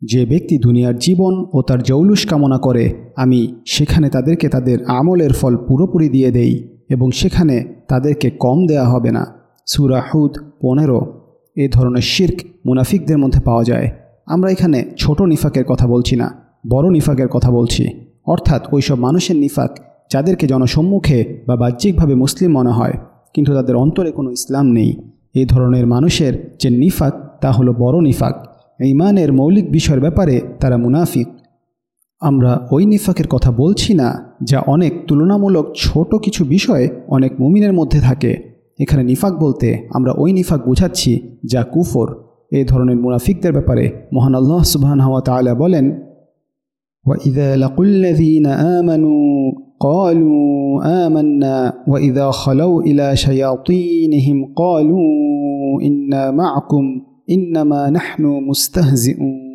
যে ব্যক্তি দুনিয়ার জীবন ও তার জৌলুস কামনা করে আমি সেখানে তাদেরকে তাদের আমলের ফল পুরোপুরি দিয়ে দেই এবং সেখানে তাদেরকে কম দেয়া হবে না সুরাহুদ পনেরো এ ধরনের শির্ক মুনাফিকদের মধ্যে পাওয়া যায় আমরা এখানে ছোট নিফাকের কথা বলছি না বড় নিফাকের কথা বলছি অর্থাৎ ওইসব মানুষের নিফাক যাদেরকে জনসম্মুখে বা বাহ্যিকভাবে মুসলিম মনে হয় কিন্তু তাদের অন্তরে কোনো ইসলাম নেই এই ধরনের মানুষের যে নিফাক তা হলো বড় নিফাক ইমানের মৌলিক বিষয়ের ব্যাপারে তারা মুনাফিক আমরা ওই নিফাকের কথা বলছি না যা অনেক তুলনামূলক ছোট কিছু বিষয়ে অনেক মুমিনের মধ্যে থাকে এখানে নিফাক বলতে আমরা ওই নিফাক বুঝাচ্ছি যা কুফর এই ধরনের মুনাফিকদের ব্যাপারে মহান আল্লাহ সুবহান হাওয়া তাআলা বলেন وإذا لقوا الذين آمنوا قالوا آمنا وإذا خلوا إلى شياطينهم قالوا إنا معكم إنما نحن مستهزئون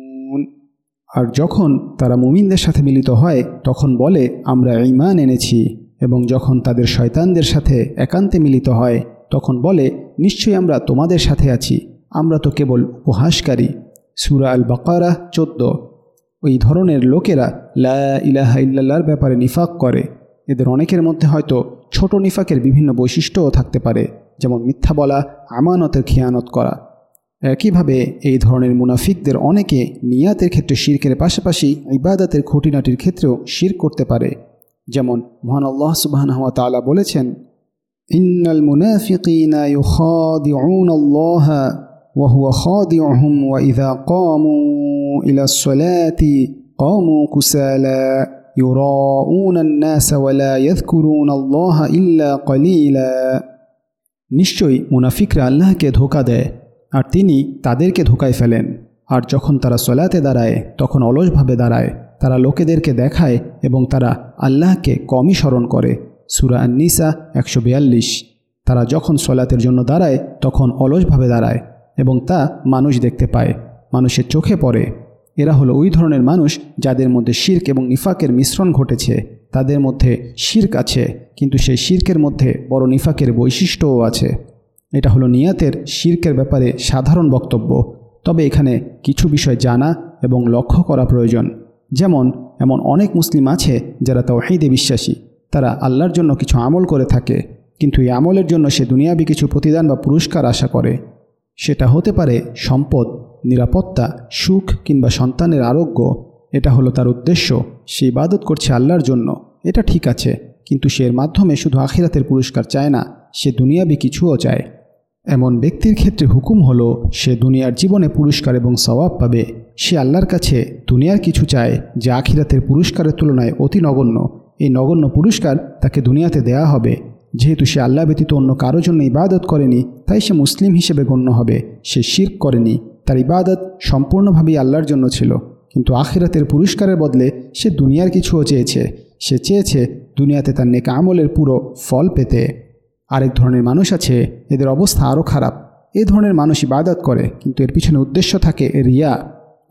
আর যখন তারা মুমিনদের সাথে মিলিত হয় তখন বলে আমরা ঈমান এনেছি এবং যখন তাদের শয়তানদের সাথে একান্তে মিলিত হয় তখন বলে নিশ্চয়ই আমরা তোমাদের সাথে আছি আমরা তো কেবল উপহাসকারী সুরা আল বাকারা চোদ্দ ওই ধরনের লোকেরা লা ইলাহা ইল্লাল্লাহর ব্যাপারে নিফাক করে এদের অনেকের মধ্যে হয়তো ছোট নিফাকের বিভিন্ন বৈশিষ্ট্যও থাকতে পারে যেমন মিথ্যা বলা আমানতের খেয়ানত করা একইভাবে এই ধরনের মুনাফিকদের অনেকে নিয়াতের ক্ষেত্রে শির্কের পাশাপাশি ইবাদতের খুঁটিনাটির ক্ষেত্রেও শির করতে পারে যেমন মহান আল্লাহ সুবাহ তালা বলেছেন ইন্নাল মুনাফিকিনা ইউখাদিউন আল্লাহ وهو خادعهم وإذا قاموا إلى الصلاة قاموا كسالى يراءون الناس ولا يذكرون الله إلا قليلا নিশ্চয়ই মুনাফিকরা আল্লাহকে ধোকা দেয় আর তিনি তাদেরকে ধোকায় ফেলেন আর যখন তারা সলাতে দাঁড়ায় তখন অলসভাবে দাঁড়ায় তারা লোকেদেরকে দেখায় এবং তারা আল্লাহকে কমই স্মরণ করে সুরা আন্নিসা একশো বিয়াল্লিশ তারা যখন সলাতের জন্য দাঁড়ায় তখন অলসভাবে দাঁড়ায় এবং তা মানুষ দেখতে পায় মানুষের চোখে পড়ে এরা হলো ওই ধরনের মানুষ যাদের মধ্যে শির্ক এবং নিফাকের মিশ্রণ ঘটেছে। তাদের মধ্যে শির্ক আছে, কিন্তু সেই শির্কের মধ্যে বড় নিফাকের বৈশিষ্ট্যও আছে। এটা হলো নিয়াতের শির্কের ব্যাপারে সাধারণ বক্তব্য। তবে এখানে কিছু বিষয় জানা এবং লক্ষ্য করা প্রয়োজন। যেমন, এমন অনেক মুসলিম আছে যারা তাও তাওহিদে বিশ্বাসী। তারা আল্লাহর জন্য কিছু আমল করে থাকে, কিন্তু এই আমলের জন্য সে দুনিয়াবি কিছু প্রতিদান বা পুরস্কার আশা করে। সেটা হতে পারে সম্পদ নিরাপত্তা, সুখ কিংবা সন্তানের আরোগ্য, এটা হলো তার উদ্দেশ্য। সে ইবাদত করছে আল্লাহর জন্য। এটা ঠিক আছে, কিন্তু সে এর মাধ্যমে শুধু আখিরাতের পুরস্কার চায় না, সে দুনিয়াবি কিছুও চায়। এমন ব্যক্তির ক্ষেত্রে হুকুম হলো, সে দুনিয়ার জীবনে পুরস্কার এবং সওয়াব পাবে। সে আল্লাহর কাছে দুনিয়ার কিছু চায়, যা আখিরাতের পুরস্কারের তুলনায় অতি নগণ্য। এই নগণ্য পুরস্কার তাকে দুনিয়াতে দেয়া হবে। যেহেতু সে আল্লাহ ব্যতীত অন্য কারোর জন্য ইবাদত করেনি, তাই সে মুসলিম হিসেবে গণ্য হবে। সে শির্ক করেনি। তার ইবাদত সম্পূর্ণভাবেই আল্লাহর জন্য ছিল। কিন্তু আখিরাতের পুরস্কারের বদলে সে দুনিয়ার কিছুও চেয়েছে। সে চেয়েছে দুনিয়াতে তার নেকা আমলের পুরো ফল পেতে। আরেক ধরনের মানুষ আছে, এদের অবস্থা আরও খারাপ। এ ধরনের মানুষ ইবাদত করে, কিন্তু এর পিছনে উদ্দেশ্য থাকে রিয়া।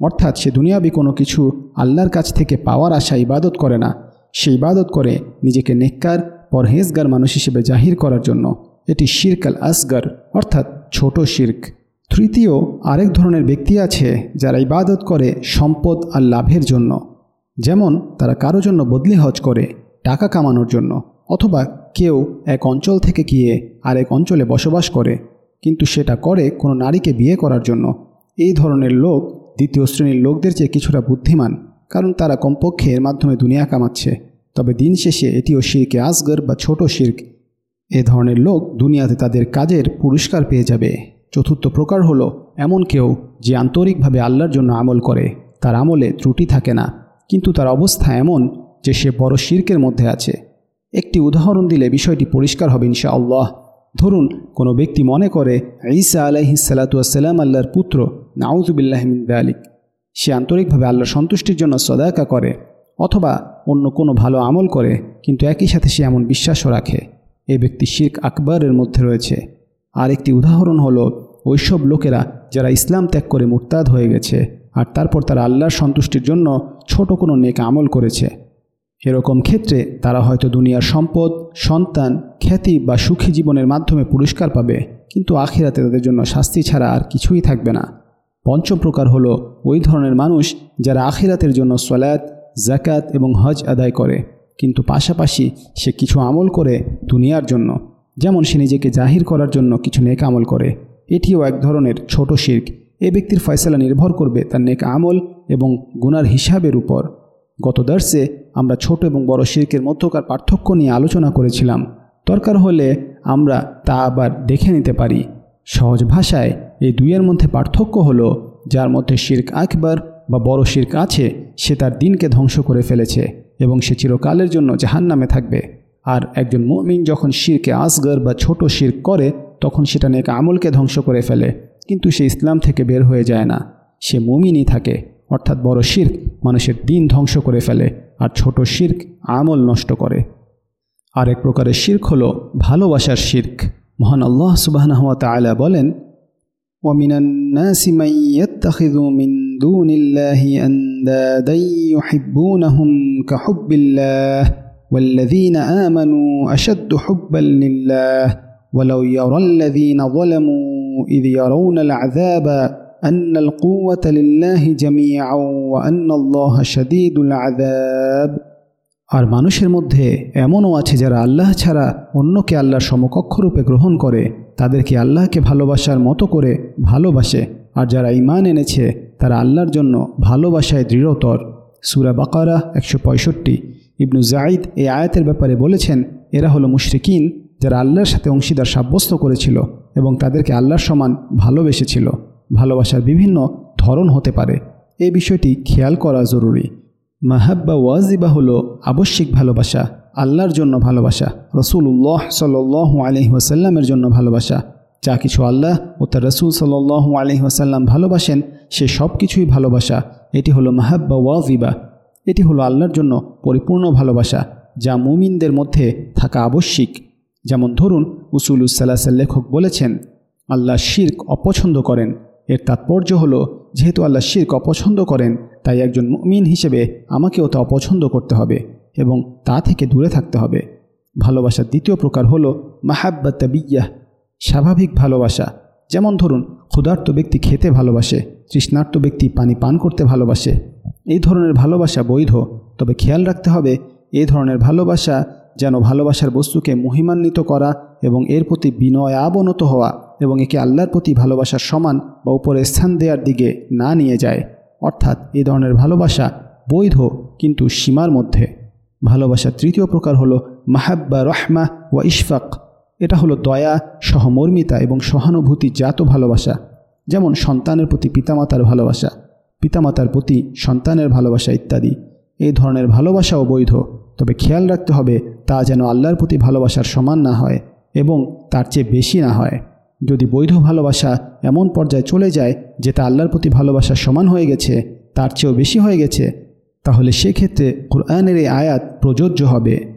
অর্থাৎ সে দুনিয়াবি কোনো কিছু আল্লাহর কাছ থেকে পাওয়ার আশা ইবাদত করে না। সে ইবাদত করে নিজেকে নেককার, পরহেজগার মানুষ হিসেবে জাহির করার জন্য। এটি শির্ক আল আসগর অর্থাৎ ছোট শির্ক। তৃতীয়, আরেক ধরনের ব্যক্তি আছে যারা ইবাদত করে সম্পদ আর লাভের জন্য। যেমন, তারা কারও জন্য বদলি হজ করে, টাকা কামানোর জন্য, অথবা কেউ এক অঞ্চল থেকে গিয়ে আরেক অঞ্চলে বসবাস করে, কিন্তু সেটা করে কোনো নারীকে বিয়ে করার জন্য। এই ধরনের লোক দ্বিতীয় শ্রেণির লোকদের চেয়ে কিছুটা বুদ্ধিমান, কারণ তারা কমপক্ষে এর মাধ্যমে দুনিয়া কামাচ্ছে। তবে দিন শেষে এটিও শিরকে আসগর বা ছোট শির্ক। এ ধরনের লোক দুনিয়াতে তাদের কাজের পুরস্কার পেয়ে যাবে। চতুর্থ প্রকার হলো, এমন কেউ যে আন্তরিকভাবে আল্লাহর জন্য আমল করে, তার আমলে ত্রুটি থাকে না। কিন্তু তার অবস্থা এমন যে সে বড় শির্কের মধ্যে আছে। একটি উদাহরণ দিলে বিষয়টি পরিষ্কার হবে ইনশা আল্লাহ ধরুন, কোনো ব্যক্তি মনে করে, ঈসা আলাইহিসালাতুয়াসাল্লাম আল্লাহর পুত্র নাউজুবিল্লাহমিন আলিক সে আন্তরিকভাবে আল্লাহর সন্তুষ্টির জন্য সদায়কা করে, অথবা অন্য কোনো ভালো আমল করে, কিন্তু একই সাথে সে এমন বিশ্বাসও রাখে। এ ব্যক্তি শির্ক আকবরের মধ্যে রয়েছে। আর একটি উদাহরণ হলো ওইসব লোকেরা যারা ইসলাম ত্যাগ করে মুরতাদ হয়ে গেছে আর তারপর তারা আল্লাহর সন্তুষ্টির জন্য ছোট কোনো নেক আমল করেছে। এরকম ক্ষেত্রে তারা হয়তো দুনিয়ার সম্পদ, সন্তান, খ্যাতি বা সুখী জীবনের মাধ্যমে পুরস্কার পাবে, কিন্তু আখিরাতে তাদের জন্য শাস্তি ছাড়া আর কিছুই থাকবে না। পঞ্চম প্রকার হলো ওই ধরনের মানুষ যারা আখিরাতের জন্য সলায়াত জাকাত এবং হজ আদায় করে, কিন্তু পাশাপাশি সে কিছু আমল করে দুনিয়ার জন্য। যেমন সে নিজেকে জাহির করার জন্য কিছু নেক আমল করে, এটিও এক ধরনের ছোট শির্ক। এ ব্যক্তির ফয়সলা নির্ভর করবে তার নেক আমল এবং গুনার হিসাবের উপর। গত দর্শে আমরা ছোট এবং বড় শির্কের মধ্যকার পার্থক্য নিয়ে আলোচনা করেছিলাম। দরকার হলে আমরা তা আবার দেখে নিতে পারি। সহজ ভাষায়, এই দুইয়ের মধ্যে পার্থক্য হলো, যার মধ্যে শির্ক আকবর বা বড় শির্ক আছে, সে তার দিনকে ধ্বংস করে ফেলেছে এবং সে চিরকালের জন্য জাহান নামে থাকবে। আর একজন মুমিন যখন শিরকে আসগর বা ছোট শির্ক করে তখন সেটা নেক আমলকে ধ্বংস করে ফেলে কিন্তু সে ইসলাম থেকে বের হয়ে যায় না সে মুমিনই থাকে অর্থাৎ বড় শির্ক মানুষের দিন ধ্বংস করে ফেলে আর ছোট শির্ক আমল নষ্ট করে আরেক প্রকারের শির্ক হলো ভালোবাসার শির্ক মহান আল্লাহ সুবাহ তালা বলেন ومن الناس من يتخذ من دون الله أندادا يحبونهم كحب الله والذين آمنوا أشد حبا لله ولو يرى الذين ظلموا إذ يرون العذاب أن القوة لله جميعا وأن الله شديد العذاب আর মানুষের মধ্যে এমনও আছে যারা আল্লাহ ছাড়া অন্যকে আল্লাহর সমকক্ষরূপে গ্রহণ করে তাদেরকে আল্লাহকে ভালোবাসার মতো করে ভালোবাসে আর যারা ইমান এনেছে তারা আল্লাহর জন্য ভালোবাসায় দৃঢ়তর সুরা বাকারা একশো পঁয়ষট্টি ইবনু জাইদ এই আয়াতের ব্যাপারে বলেছেন, এরা হলো মুশরিকিন যারা আল্লাহর সাথে অংশীদার সাব্যস্ত করেছিল এবং তাদেরকে আল্লাহর সমান ভালোবেসেছিল। ভালোবাসার বিভিন্ন ধরন হতে পারে। এই বিষয়টি খেয়াল করা জরুরি। মাহাব্বা ওয়াজিবা হলো আবশ্যিক ভালোবাসা, আল্লাহর জন্য ভালোবাসা রসুল্লাহ সাল আলহি ওয়াসাল্লামের জন্য ভালোবাসা। যা কিছু আল্লাহ ও তার রসুল সাল আলহি ওয়াসাল্লাম ভালোবাসেন, সে সব কিছুই ভালোবাসা। এটি হলো মাহাব্বা ওয়াজিবা। এটি হলো আল্লাহর জন্য পরিপূর্ণ ভালোবাসা, যা মুমিনদের মধ্যে থাকা আবশ্যিক। যেমন ধরুন উসুলুসাল্লাসাল লেখক বলেছেন, আল্লাহ শির্ক অপছন্দ করেন। এর তাৎপর্য হলো, যেহেতু আল্লাহ শির্ক অপছন্দ করেন, তাই একজন মুমিন হিসেবে আমাকেও তা অপছন্দ করতে হবে এবং তা থেকে দূরে থাকতে হবে। ভালোবাসার দ্বিতীয় প্রকার হলো মাহাব্বাত্তাবিয়াহ স্বাভাবিক ভালোবাসা। যেমন ধরুন, ক্ষুধার্ত ব্যক্তি খেতে ভালোবাসে, তৃষ্ণার্ত ব্যক্তি পানি পান করতে ভালোবাসে এই ধরনের ভালোবাসা বৈধ। তবে খেয়াল রাখতে হবে, এই ধরনের ভালোবাসা যেন ভালোবাসার বস্তুকে মহিমান্বিত করা এবং এর প্রতি বিনয়াবনত হওয়া এবং একে আল্লাহর প্রতি ভালোবাসার সমান বা উপরে স্থান দেওয়ার দিকে না নিয়ে যায়। অর্থাৎ এই ধরনের ভালোবাসা বৈধ কিন্তু সীমার মধ্যে। ভালোবাসার তৃতীয় প্রকার হলো মাহাব্বা, রহমা ওয়া ইশফাক। এটা হলো দয়া, সহমর্মিতা এবং সহানুভূতি জাত ভালোবাসা। যেমন সন্তানের প্রতি পিতামাতার ভালোবাসা। পিতামাতার প্রতি সন্তানের ভালোবাসা ইত্যাদি। এই ধরনের ভালোবাসাও বৈধ। তবে খেয়াল রাখতে হবে, তা যেন আল্লাহর প্রতি ভালোবাসার সমান না হয় এবং তার চেয়ে বেশি না হয়। যদি বৈধ ভালোবাসা এমন পর্যায়ে চলে যায় যে তা আল্লাহর প্রতি ভালোবাসার সমান হয়ে গেছে, তার চেয়েও বেশি হয়ে গেছে, তাহলে সেক্ষেত্রে কোরআনের এই আয়াত প্রযোজ্য হবে।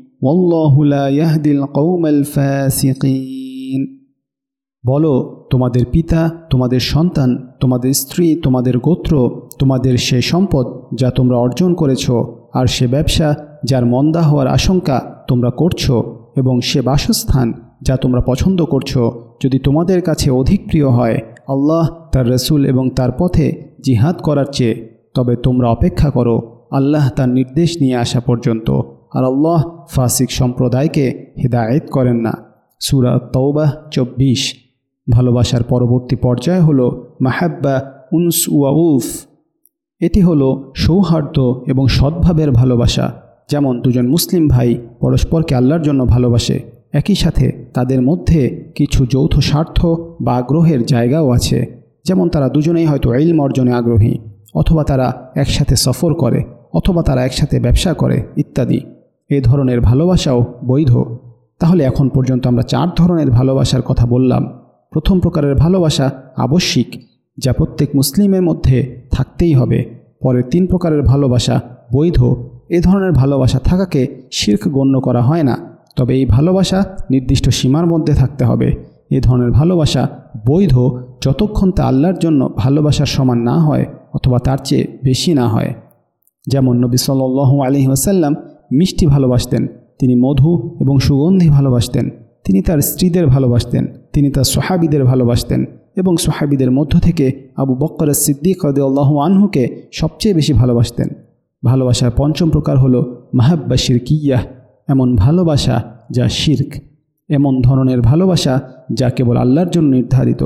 ইয়াহদিল বলো, তোমাদের পিতা, তোমাদের সন্তান, তোমাদের স্ত্রী, তোমাদের গোত্র, তোমাদের সে সম্পদ যা তোমরা অর্জন করেছ আর সে ব্যবসা যার মন্দা হওয়ার আশঙ্কা তোমরা করছ এবং সে বাসস্থান যা তোমরা পছন্দ করছ যদি তোমাদের কাছে অধিক প্রিয় হয়, আল্লাহ তার রসুল এবং তার পথে জিহাদ করার চেয়ে তবে তোমরা অপেক্ষা করো, আল্লাহ তার নির্দেশ নিয়ে আসা পর্যন্ত। আর আল্লাহ ফাসিক সম্প্রদায়কে হিদায়ত করেন না। সুরা তৌবাহ চব্বিশ। ভালোবাসার পরবর্তী পর্যায় হলো মাহাব্বা উনস উয়াউফ এটি হলো সৌহার্দ্য এবং সদ্ভাবের ভালোবাসা। যেমন দুজন মুসলিম ভাই পরস্পরকে আল্লাহর জন্য ভালোবাসে, একই সাথে তাদের মধ্যে কিছু যৌথ স্বার্থ বা আগ্রহের জায়গাও আছে। যেমন তারা দুজনেই হয়তো ইলম অর্জনে আগ্রহী, অথবা তারা একসাথে সফর করে, অথবা তারা একসাথে ব্যবসা করে, ইত্যাদি। এ ধরনের ভালোবাসাও বৈধ। তাহলে এখন পর্যন্ত আমরা চার ধরনের ভালোবাসার কথা বললাম। প্রথম প্রকারের ভালোবাসা আবশ্যিক, যা প্রত্যেক মুসলিমের মধ্যে থাকতেই হবে। পরে তিন প্রকারের ভালোবাসা বৈধ। এ ধরনের ভালোবাসা থাকাকে শির্ক গণ্য করা হয় না। তবে এই ভালোবাসা নির্দিষ্ট সীমার মধ্যে থাকতে হবে। এ ধরনের ভালোবাসা বৈধ যতক্ষণ তা আল্লাহর জন্য ভালোবাসার সমান না হয় অথবা তার চেয়ে বেশি না হয়। যেমন নবী সাল্লু আলহি ওসাল্লাম মিষ্টি ভালোবাসতেন। তিনি মধু এবং সুগন্ধি ভালোবাসতেন। তিনি তার স্ত্রীদের ভালোবাসতেন। তিনি তার সোহাবিদের ভালোবাসতেন এবং সোহাবিদের মধ্য থেকে আবু বক্কর সিদ্দিক আল্লাহ আনহুকে সবচেয়ে বেশি ভালোবাসতেন। ভালোবাসার পঞ্চম প্রকার হল মাহাব্বা শিরকিয়াহ এমন ভালোবাসা যা শির্ক। এমন ধরনের ভালোবাসা যা কেবল আল্লাহর জন্য নির্ধারিত।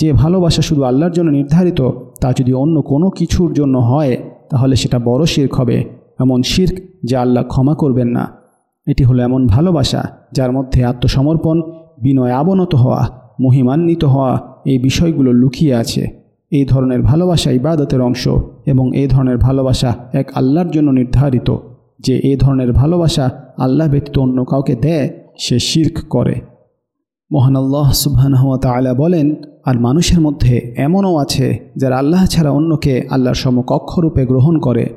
যে ভালোবাসা শুধু আল্লাহর জন্য নির্ধারিত, তা যদি অন্য কোনো কিছুর জন্য হয়, তাহলে সেটা বড় শির্ক হবে। এমন শির্ক যা আল্লাহ ক্ষমা করবেন না। এটি হলো এমন ভালোবাসা যার মধ্যে আত্মসমর্পণ, বিনয় আবনত হওয়া, মহিমান্বিত হওয়া এই বিষয়গুলো লুকিয়ে আছে। এই ধরনের ভালোবাসা ইবাদতের অংশ এবং এই ধরনের ভালোবাসা এক আল্লাহর জন্য নির্ধারিত। যে এই ধরনের ভালোবাসা আল্লাহ ব্যতীত অন্য কাউকে দেয়, সে শির্ক করে। মহান আল্লাহ সুবহানাহুয়া তালা বলেন, আর মানুষের মধ্যে এমনও আছে যারা আল্লাহ ছাড়া অন্যকে আল্লাহর সমকক্ষরূপে গ্রহণ করে।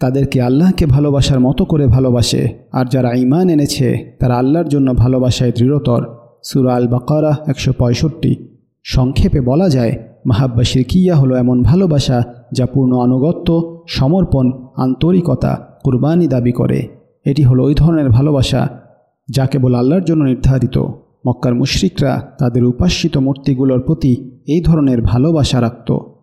তাদেরকে আল্লাহকে ভালোবাসার মতো করে ভালোবাসে। আর যারা ইমান এনেছে, তারা আল্লাহর জন্য ভালোবাসায় দৃঢ়তর। সুরা আল বাকারা একশো পঁয়ষট্টি। সংক্ষেপে বলা যায়, মাহাব্বা শিরকিয়া হলো এমন ভালোবাসা যা পূর্ণ আনুগত্য, সমর্পণ, আন্তরিকতা, কুরবানি দাবি করে। এটি হলো ওই ধরনের ভালোবাসা যা কেবল আল্লাহর জন্য নির্ধারিত। মক্কার মুশরিকরা তাদের উপাস্যিত মূর্তিগুলোর প্রতি এই ধরনের ভালোবাসা রাখত।